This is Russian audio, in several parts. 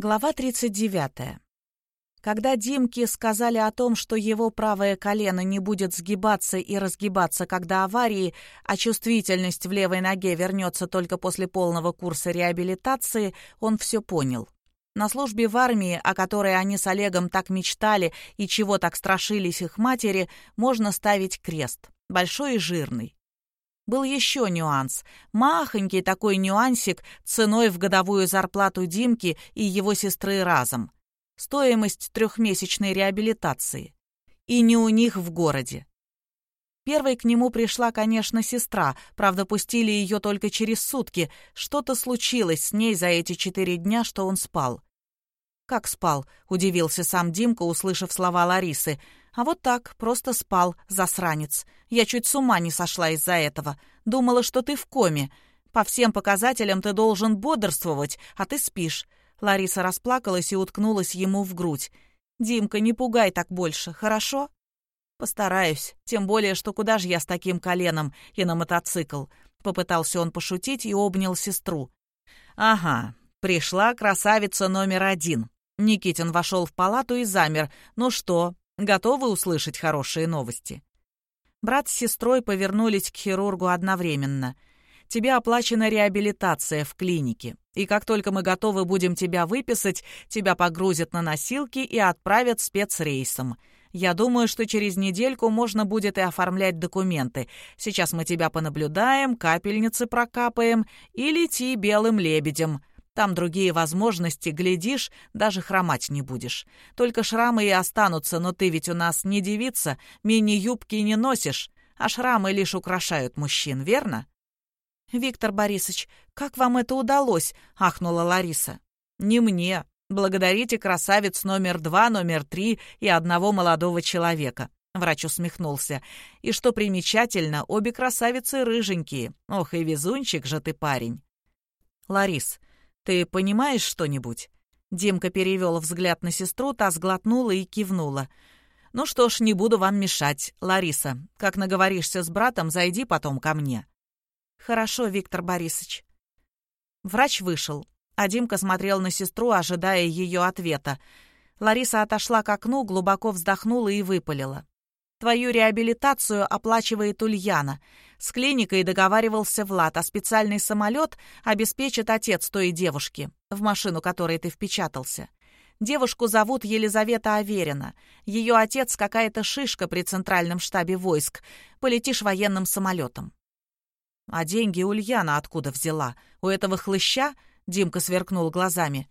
Глава 39. Когда Димке сказали о том, что его правое колено не будет сгибаться и разгибаться, когда аварии, а чувствительность в левой ноге вернется только после полного курса реабилитации, он все понял. На службе в армии, о которой они с Олегом так мечтали и чего так страшились их матери, можно ставить крест, большой и жирный. Был еще нюанс. Махонький такой нюансик ценой в годовую зарплату Димки и его сестры разом. Стоимость трехмесячной реабилитации. И не у них в городе. Первой к нему пришла, конечно, сестра, правда, пустили ее только через сутки. Что-то случилось с ней за эти четыре дня, что он спал. «Как спал?» — удивился сам Димка, услышав слова Ларисы. «А вот так, просто спал, засранец. Я чуть с ума не сошла из-за этого. Думала, что ты в коме. По всем показателям ты должен бодрствовать, а ты спишь». Лариса расплакалась и уткнулась ему в грудь. «Димка, не пугай так больше, хорошо?» «Постараюсь, тем более, что куда же я с таким коленом и на мотоцикл?» Попытался он пошутить и обнял сестру. «Ага, пришла красавица номер один», Никитин вошел в палату и замер. «Ну что, готовы услышать хорошие новости?» Брат с сестрой повернулись к хирургу одновременно. «Тебе оплачена реабилитация в клинике, и как только мы готовы будем тебя выписать, тебя погрузят на носилки и отправят спецрейсом. Я думаю, что через недельку можно будет и оформлять документы. Сейчас мы тебя понаблюдаем, капельницы прокапаем и лети белым лебедем. Там другие возможности, глядишь, даже хромать не будешь. Только шрамы и останутся, но ты ведь у нас не девица, мини-юбки не носишь, а шрамы лишь украшают мужчин, верно?» «Виктор Борисович, как вам это удалось?» — ахнула Лариса. «Не мне. Благодарите красавец номер два, номер три и одного молодого человека». Врач усмехнулся. «И что примечательно, обе красавицы рыженькие. Ох, и везунчик же ты парень». «Ларис, «Ты понимаешь что-нибудь?» Димка перевел взгляд на сестру, та сглотнула и кивнула. «Ну что ж, не буду вам мешать. Лариса, как наговоришься с братом, зайди потом ко мне». «Хорошо, Виктор Борисович». Врач вышел, а Димка смотрел на сестру, ожидая ее ответа. Лариса отошла к окну, глубоко вздохнула и выпалила. Твою реабилитацию оплачивает Ульяна. С клиникой договаривался Влад, а специальный самолет обеспечит отец той девушки, в машину которой ты впечатался. Девушку зовут Елизавета Аверина. Ее отец какая-то шишка при центральном штабе войск. Полетишь военным самолетом. А деньги Ульяна откуда взяла? У этого хлыща? Димка сверкнул глазами.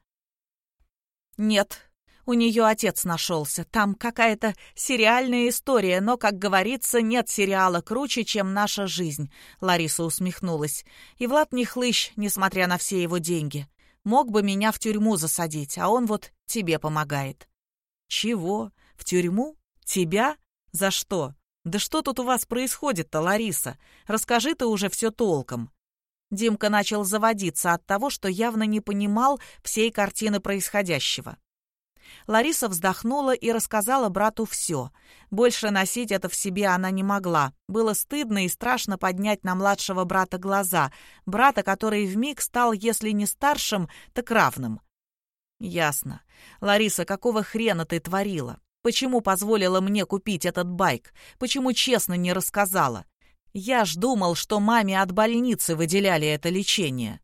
Нет, у нее отец нашелся. Там какая-то сериальная история, но, как говорится, нет сериала круче, чем наша жизнь», — Лариса усмехнулась. «И Влад не хлыщ, несмотря на все его деньги. Мог бы меня в тюрьму засадить, а он вот тебе помогает». «Чего? В тюрьму? Тебя? За что? Да что тут у вас происходит-то, Лариса? Расскажи ты уже все толком». Димка начал заводиться от того, что явно не понимал всей картины происходящего. Лариса вздохнула и рассказала брату все. Больше носить это в себе она не могла. Было стыдно и страшно поднять на младшего брата глаза. Брата, который вмиг стал, если не старшим, так равным. «Ясно. Лариса, какого хрена ты творила? Почему позволила мне купить этот байк? Почему честно не рассказала? Я ж думал, что маме от больницы выделяли это лечение».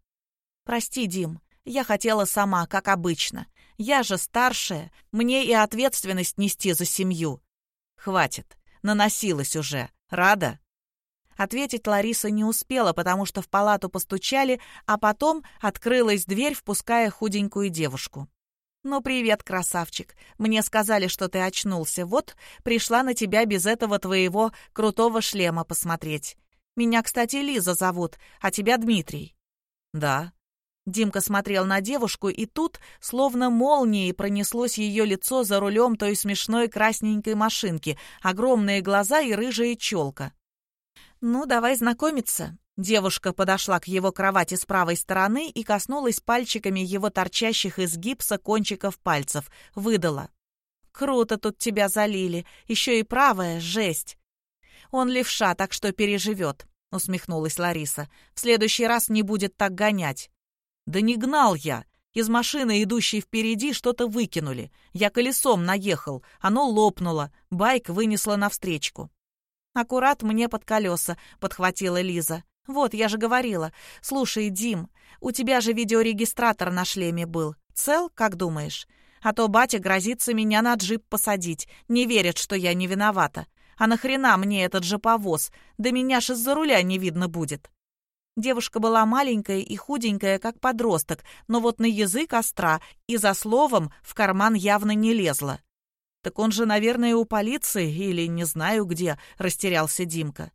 «Прости, Дим, я хотела сама, как обычно. Я же старшая, мне и ответственность нести за семью. Хватит, наносилась уже. Рада?» Ответить Лариса не успела, потому что в палату постучали, а потом открылась дверь, впуская худенькую девушку. «Ну, привет, красавчик. Мне сказали, что ты очнулся. Вот, пришла на тебя без этого твоего крутого шлема посмотреть. Меня, кстати, Лиза зовут, а тебя Дмитрий». «Да», Димка смотрел на девушку, и тут, словно молнией, пронеслось ее лицо за рулем той смешной красненькой машинки, огромные глаза и рыжая челка. «Ну, давай знакомиться». Девушка подошла к его кровати с правой стороны и коснулась пальчиками его торчащих из гипса кончиков пальцев. Выдала. «Круто тут тебя залили. Еще и правая, жесть». «Он левша, так что переживет», — усмехнулась Лариса. «В следующий раз не будет так гонять». «Да не гнал я!» Из машины, идущей впереди, что-то выкинули. Я колесом наехал, оно лопнуло, байк вынесло навстречку. «Аккурат мне под колеса», — подхватила Лиза. «Вот, я же говорила. Слушай, Дим, у тебя же видеорегистратор на шлеме был. Цел, как думаешь? А то батя грозится меня на джип посадить. Не верит, что я не виновата. А нахрена мне этот же повоз? Да меня ж из-за руля не видно будет». Девушка была маленькая и худенькая, как подросток, но вот на язык остра и за словом в карман явно не лезла. «Так он же, наверное, у полиции или не знаю где», — растерялся Димка.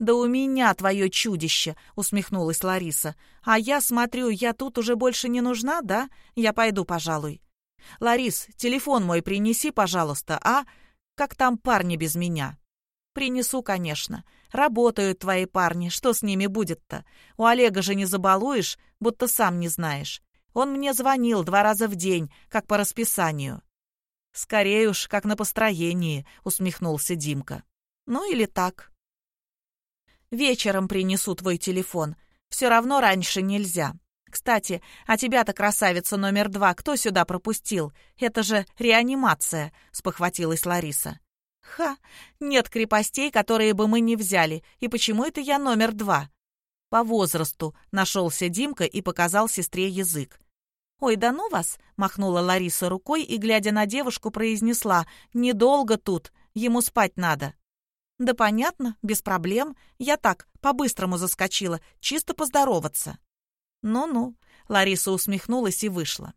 «Да у меня твое чудище!» — усмехнулась Лариса. «А я смотрю, я тут уже больше не нужна, да? Я пойду, пожалуй». «Ларис, телефон мой принеси, пожалуйста, а? Как там парни без меня?» «Принесу, конечно. Работают твои парни, что с ними будет-то? У Олега же не забалуешь, будто сам не знаешь. Он мне звонил два раза в день, как по расписанию». «Скорее уж, как на построении», — усмехнулся Димка. «Ну или так». «Вечером принесу твой телефон. Все равно раньше нельзя. Кстати, а тебя-то, красавица номер два, кто сюда пропустил? Это же реанимация», — спохватилась Лариса. «Ха! Нет крепостей, которые бы мы не взяли. И почему это я номер два?» «По возрасту», — нашелся Димка и показал сестре язык. «Ой, да ну вас!» — махнула Лариса рукой и, глядя на девушку, произнесла. «Недолго тут, ему спать надо». «Да понятно, без проблем. Я так, по-быстрому заскочила, чисто поздороваться». «Ну-ну», — Лариса усмехнулась и вышла.